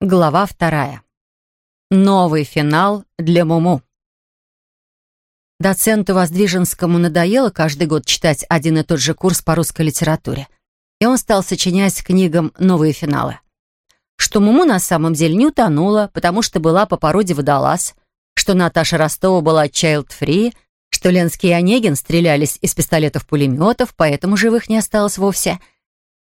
Глава вторая. Новый финал для Муму. Доценту Воздвиженскому надоело каждый год читать один и тот же курс по русской литературе, и он стал сочинять книгам новые финалы. Что Муму на самом деле не утонула, потому что была по породе водолаз, что Наташа Ростова была child-free, что Ленский и Онегин стрелялись из пистолетов-пулеметов, поэтому живых не осталось вовсе —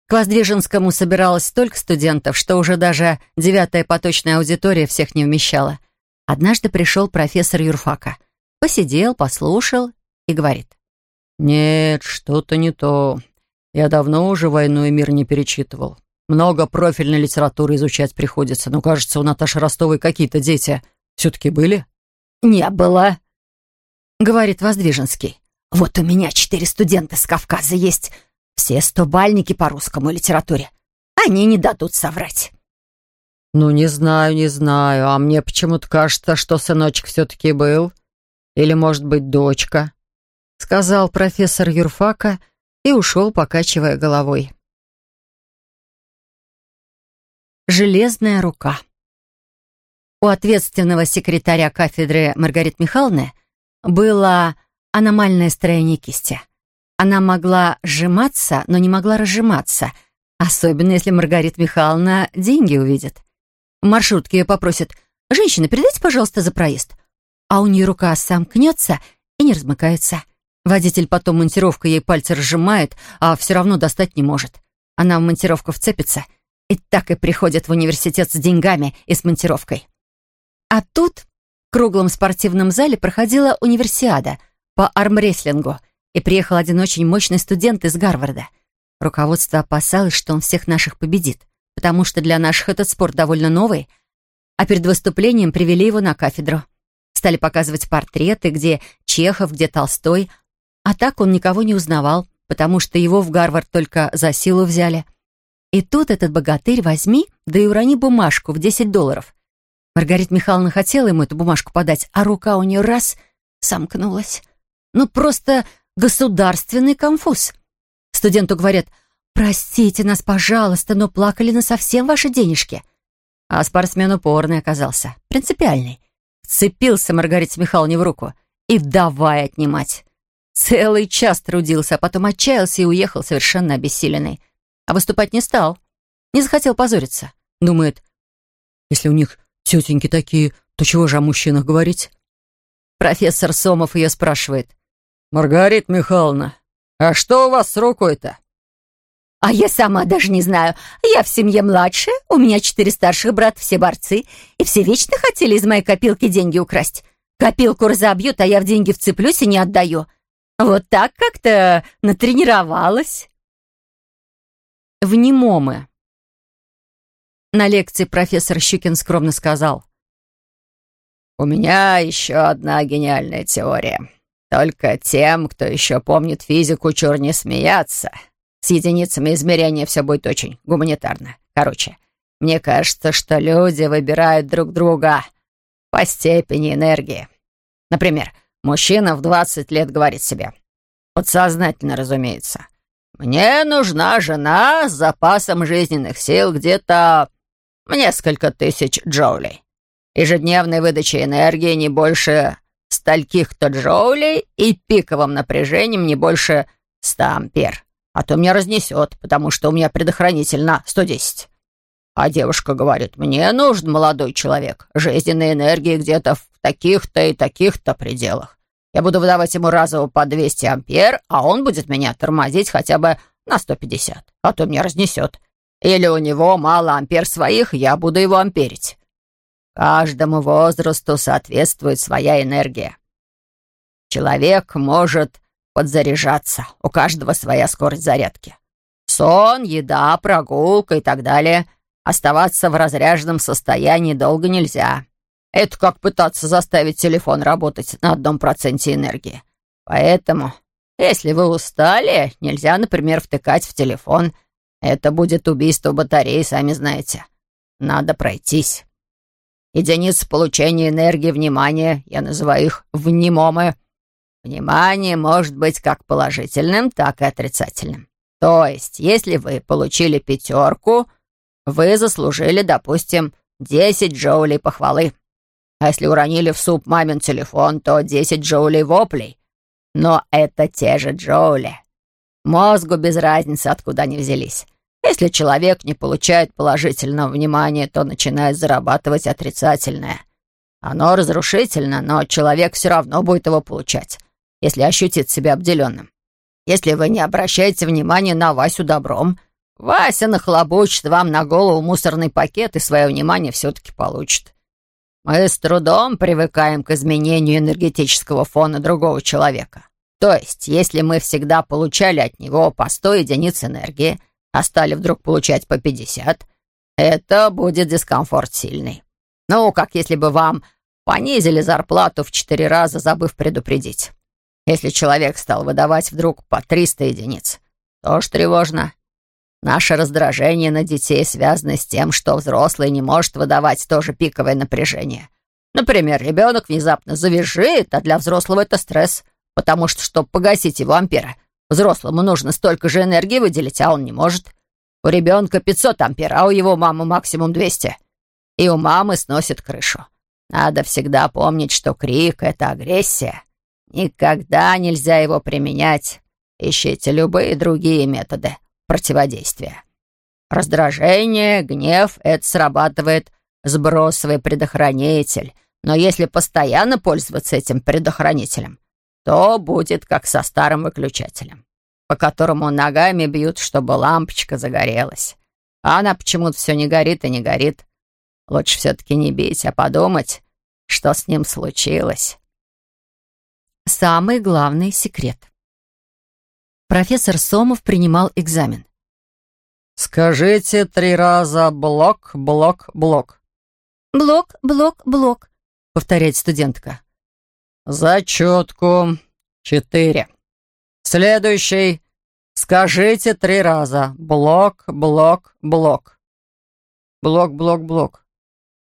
к Воздвиженскому собиралось столько студентов, что уже даже девятая поточная аудитория всех не вмещала. Однажды пришел профессор юрфака. Посидел, послушал и говорит. «Нет, что-то не то. Я давно уже «Войну и мир» не перечитывал. Много профильной литературы изучать приходится, но, кажется, у Наташи Ростовой какие-то дети все-таки были?» «Не было», — говорит Воздвиженский. «Вот у меня четыре студента с Кавказа есть. Все стобальники по русскому литературе. Они не дадут соврать. «Ну, не знаю, не знаю. А мне почему-то кажется, что сыночек все-таки был. Или, может быть, дочка», — сказал профессор юрфака и ушел, покачивая головой. Железная рука. У ответственного секретаря кафедры Маргариты Михайловны было аномальное строение кисти — она могла сжиматься, но не могла разжиматься, особенно если Маргарита Михайловна деньги увидит. В маршрутке ее попросят «Женщина, передайте, пожалуйста, за проезд». А у нее рука сомкнется и не размыкается. Водитель потом монтировкой ей пальцы разжимает, а все равно достать не может. Она в монтировку вцепится и так и приходит в университет с деньгами и с монтировкой. А тут в круглом спортивном зале проходила универсиада по армрестлингу — и приехал один очень мощный студент из Гарварда. Руководство опасалось, что он всех наших победит, потому что для наших этот спорт довольно новый, а перед выступлением привели его на кафедру. Стали показывать портреты, где Чехов, где Толстой, а так он никого не узнавал, потому что его в Гарвард только за силу взяли. И тут этот богатырь возьми, да и урони бумажку в 10 долларов. Маргарита Михайловна хотела ему эту бумажку подать, а рука у нее раз сомкнулась. Ну, просто государственный конфуз. Студенту говорят, «Простите нас, пожалуйста, но плакали на совсем ваши денежки». А спортсмен упорный оказался, принципиальный. Вцепился Маргарите Михайловне в руку и давай отнимать. Целый час трудился, а потом отчаялся и уехал совершенно обессиленный. А выступать не стал. Не захотел позориться. Думает, если у них тетеньки такие, то чего же о мужчинах говорить? Профессор Сомов ее спрашивает. «Маргарита Михайловна, а что у вас с рукой-то?» «А я сама даже не знаю. Я в семье младшая, у меня четыре старших брата, все борцы, и все вечно хотели из моей копилки деньги украсть. Копилку разобьют, а я в деньги вцеплюсь и не отдаю. Вот так как-то натренировалась». Внимомы. На лекции профессор Щукин скромно сказал. «У меня еще одна гениальная теория. Только тем, кто еще помнит физику, чур не смеяться. С единицами измерения все будет очень гуманитарно. Короче, мне кажется, что люди выбирают друг друга по степени энергии. Например, мужчина в 20 лет говорит себе, подсознательно, разумеется, «Мне нужна жена с запасом жизненных сил где-то несколько тысяч джоулей. Ежедневной выдачи энергии не больше стольких-то джоулей и пиковым напряжением не больше 100 ампер. А то меня разнесет, потому что у меня предохранитель на 110. А девушка говорит, мне нужен молодой человек, жизненной энергии где-то в таких-то и таких-то пределах. Я буду выдавать ему разово по 200 ампер, а он будет меня тормозить хотя бы на 150, а то меня разнесет. Или у него мало ампер своих, я буду его амперить. Каждому возрасту соответствует своя энергия. Человек может подзаряжаться, у каждого своя скорость зарядки. Сон, еда, прогулка и так далее. Оставаться в разряженном состоянии долго нельзя. Это как пытаться заставить телефон работать на одном проценте энергии. Поэтому, если вы устали, нельзя, например, втыкать в телефон. Это будет убийство батареи, сами знаете. Надо пройтись. Единицы получения энергии внимания, я называю их внимомы. Внимание может быть как положительным, так и отрицательным. То есть, если вы получили пятерку, вы заслужили, допустим, десять джоулей похвалы. А если уронили в суп мамин телефон, то десять джоулей воплей. Но это те же джоули. Мозгу без разницы, откуда они взялись. Если человек не получает положительного внимания, то начинает зарабатывать отрицательное. Оно разрушительно, но человек все равно будет его получать, если ощутит себя обделенным. Если вы не обращаете внимания на Васю добром, Вася нахлобучит вам на голову мусорный пакет и свое внимание все-таки получит. Мы с трудом привыкаем к изменению энергетического фона другого человека. То есть, если мы всегда получали от него по 100 единиц энергии, а стали вдруг получать по 50, это будет дискомфорт сильный. Ну, как если бы вам понизили зарплату в 4 раза, забыв предупредить. Если человек стал выдавать вдруг по 300 единиц, тоже тревожно. Наше раздражение на детей связано с тем, что взрослый не может выдавать тоже пиковое напряжение. Например, ребенок внезапно завяжет, а для взрослого это стресс, потому что, чтобы погасить его ампера, взрослому нужно столько же энергии выделить, а он не может. У ребенка 500 ампер, а у его мамы максимум 200. И у мамы сносит крышу. Надо всегда помнить, что крик — это агрессия. Никогда нельзя его применять. Ищите любые другие методы противодействия. Раздражение, гнев — это срабатывает сбросовый предохранитель. Но если постоянно пользоваться этим предохранителем, то будет как со старым выключателем, по которому ногами бьют, чтобы лампочка загорелась. А она почему-то все не горит и не горит. Лучше все-таки не бить, а подумать, что с ним случилось. Самый главный секрет. Профессор Сомов принимал экзамен. «Скажите три раза блок, блок, блок». «Блок, блок, блок», — повторяет студентка. «Зачетку. Четыре. Следующий. Скажите три раза. Блок, блок, блок». «Блок, блок, блок».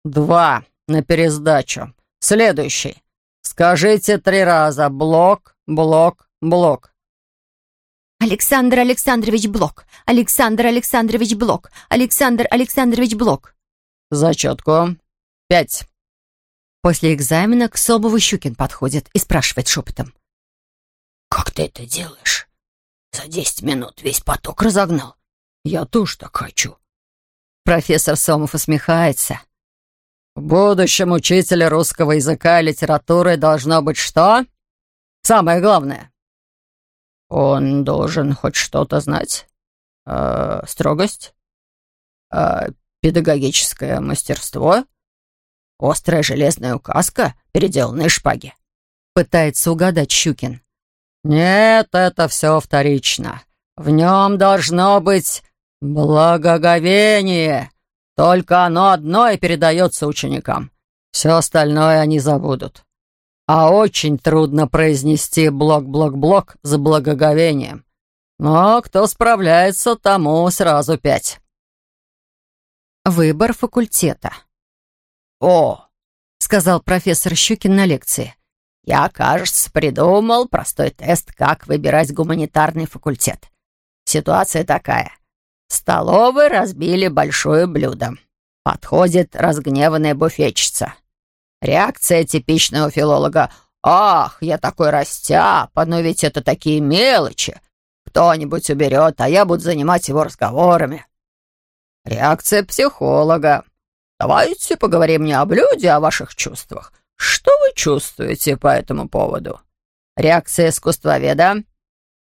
«Два на пересдачу. Следующий. Скажите три раза. Блок, блок, блок». Александр Александрович Блок. Александр Александрович Блок. Александр Александрович Блок. Зачетку. Пять. После экзамена к Собову Щукин подходит и спрашивает шепотом. «Как ты это делаешь? За десять минут весь поток разогнал. Я тоже так хочу». Профессор Сомов усмехается. «В будущем учителя русского языка и литературы должно быть что? Самое главное он должен хоть что-то знать. Э, строгость, э, педагогическое мастерство, острая железная указка, переделанные шпаги. Пытается угадать Щукин. Нет, это все вторично. В нем должно быть благоговение. Только оно одно и передается ученикам. Все остальное они забудут а очень трудно произнести блок-блок-блок с благоговением. Но кто справляется, тому сразу пять. Выбор факультета. «О!» — сказал профессор Щукин на лекции. «Я, кажется, придумал простой тест, как выбирать гуманитарный факультет. Ситуация такая. В столовой разбили большое блюдо. Подходит разгневанная буфетчица. Реакция типичного филолога. «Ах, я такой растяп, но ведь это такие мелочи. Кто-нибудь уберет, а я буду занимать его разговорами». Реакция психолога. «Давайте поговорим не о блюде, а о ваших чувствах. Что вы чувствуете по этому поводу?» Реакция искусствоведа.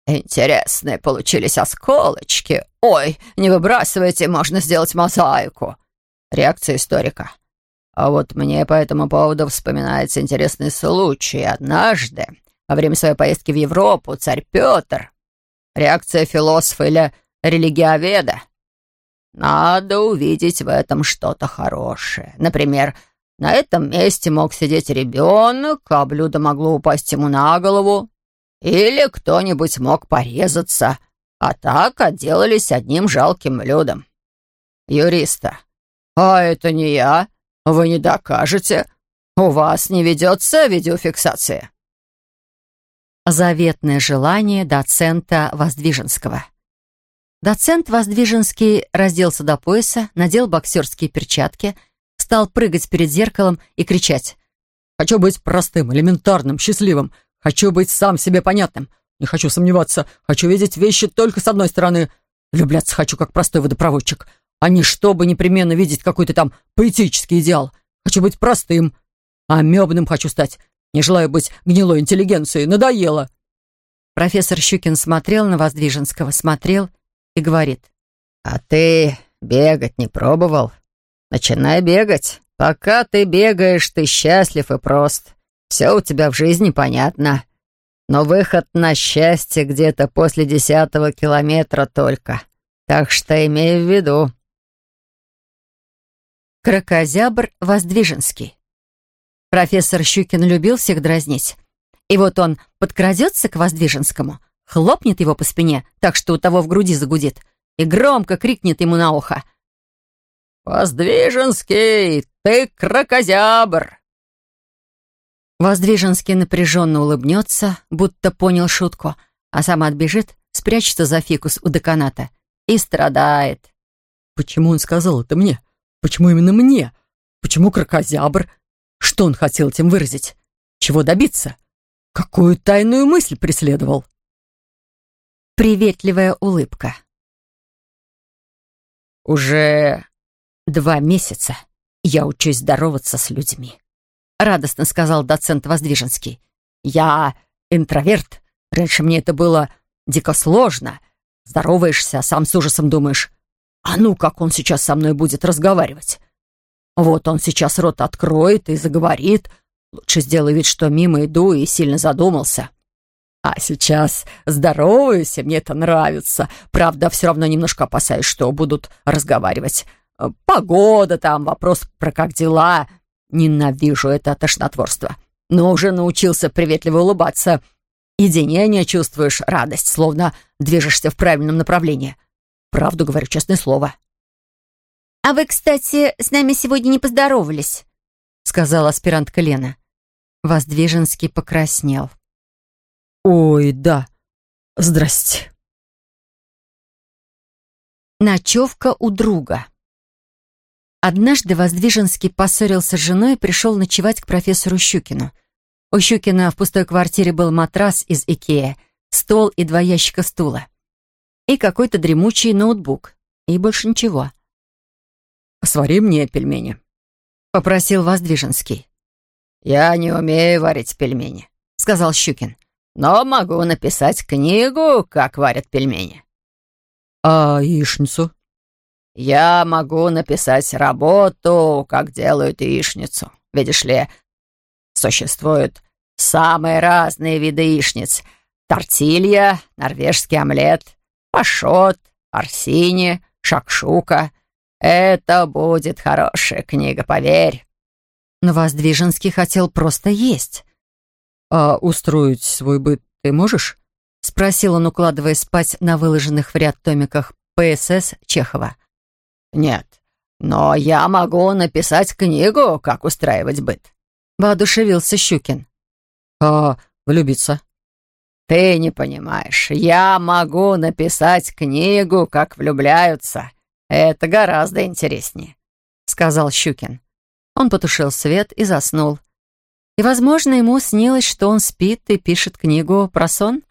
«Интересные получились осколочки. Ой, не выбрасывайте, можно сделать мозаику». Реакция историка. А вот мне по этому поводу вспоминается интересный случай. Однажды, во время своей поездки в Европу, царь Петр... Реакция философа или религиоведа. Надо увидеть в этом что-то хорошее. Например, на этом месте мог сидеть ребенок, а блюдо могло упасть ему на голову. Или кто-нибудь мог порезаться, а так отделались одним жалким блюдом. Юриста. «А это не я», вы не докажете. У вас не ведется видеофиксация. Заветное желание доцента Воздвиженского. Доцент Воздвиженский разделся до пояса, надел боксерские перчатки, Стал прыгать перед зеркалом и кричать. «Хочу быть простым, элементарным, счастливым. Хочу быть сам себе понятным. Не хочу сомневаться. Хочу видеть вещи только с одной стороны. Влюбляться хочу, как простой водопроводчик, а не чтобы непременно видеть какой-то там поэтический идеал. Хочу быть простым. А мебным хочу стать. Не желаю быть гнилой интеллигенцией. Надоело. Профессор Щукин смотрел на Воздвиженского, смотрел и говорит. «А ты бегать не пробовал? Начинай бегать. Пока ты бегаешь, ты счастлив и прост. Все у тебя в жизни понятно. Но выход на счастье где-то после десятого километра только. Так что имей в виду». Кракозябр Воздвиженский. Профессор Щукин любил всех дразнить. И вот он подкрадется к Воздвиженскому, хлопнет его по спине, так что у того в груди загудит, и громко крикнет ему на ухо. «Воздвиженский, ты кракозябр!» Воздвиженский напряженно улыбнется, будто понял шутку, а сам отбежит, спрячется за фикус у деканата и страдает. «Почему он сказал это мне? Почему именно мне? Почему кракозябр? Что он хотел этим выразить? Чего добиться? Какую тайную мысль преследовал?» Приветливая улыбка. «Уже два месяца я учусь здороваться с людьми», — радостно сказал доцент Воздвиженский. «Я интроверт. Раньше мне это было дико сложно. Здороваешься, а сам с ужасом думаешь, а ну, как он сейчас со мной будет разговаривать? Вот он сейчас рот откроет и заговорит. Лучше сделай вид, что мимо иду и сильно задумался. А сейчас здороваюсь, и мне это нравится. Правда, все равно немножко опасаюсь, что будут разговаривать. Погода там, вопрос про как дела. Ненавижу это тошнотворство. Но уже научился приветливо улыбаться. Единение чувствуешь, радость, словно движешься в правильном направлении. Правду говорю, честное слово. «А вы, кстати, с нами сегодня не поздоровались», — сказала аспирантка Лена. Воздвиженский покраснел. «Ой, да. Здрасте». Ночевка у друга. Однажды Воздвиженский поссорился с женой и пришел ночевать к профессору Щукину. У Щукина в пустой квартире был матрас из Икеа, стол и два ящика стула. И какой-то дремучий ноутбук. И больше ничего. «Свари мне пельмени», — попросил Воздвиженский. «Я не умею варить пельмени», — сказал Щукин. «Но могу написать книгу, как варят пельмени». «А яичницу?» «Я могу написать работу, как делают яичницу. Видишь ли, существуют самые разные виды яичниц. Тортилья, норвежский омлет, пашот, арсини, шакшука. Это будет хорошая книга, поверь». Но Воздвиженский хотел просто есть. «А устроить свой быт ты можешь?» — спросил он, укладывая спать на выложенных в ряд томиках ПСС Чехова. «Нет, но я могу написать книгу, как устраивать быт», — воодушевился Щукин. «А влюбиться?» «Ты не понимаешь, я могу написать книгу, как влюбляются. Это гораздо интереснее», — сказал Щукин. Он потушил свет и заснул. И, возможно, ему снилось, что он спит и пишет книгу про сон.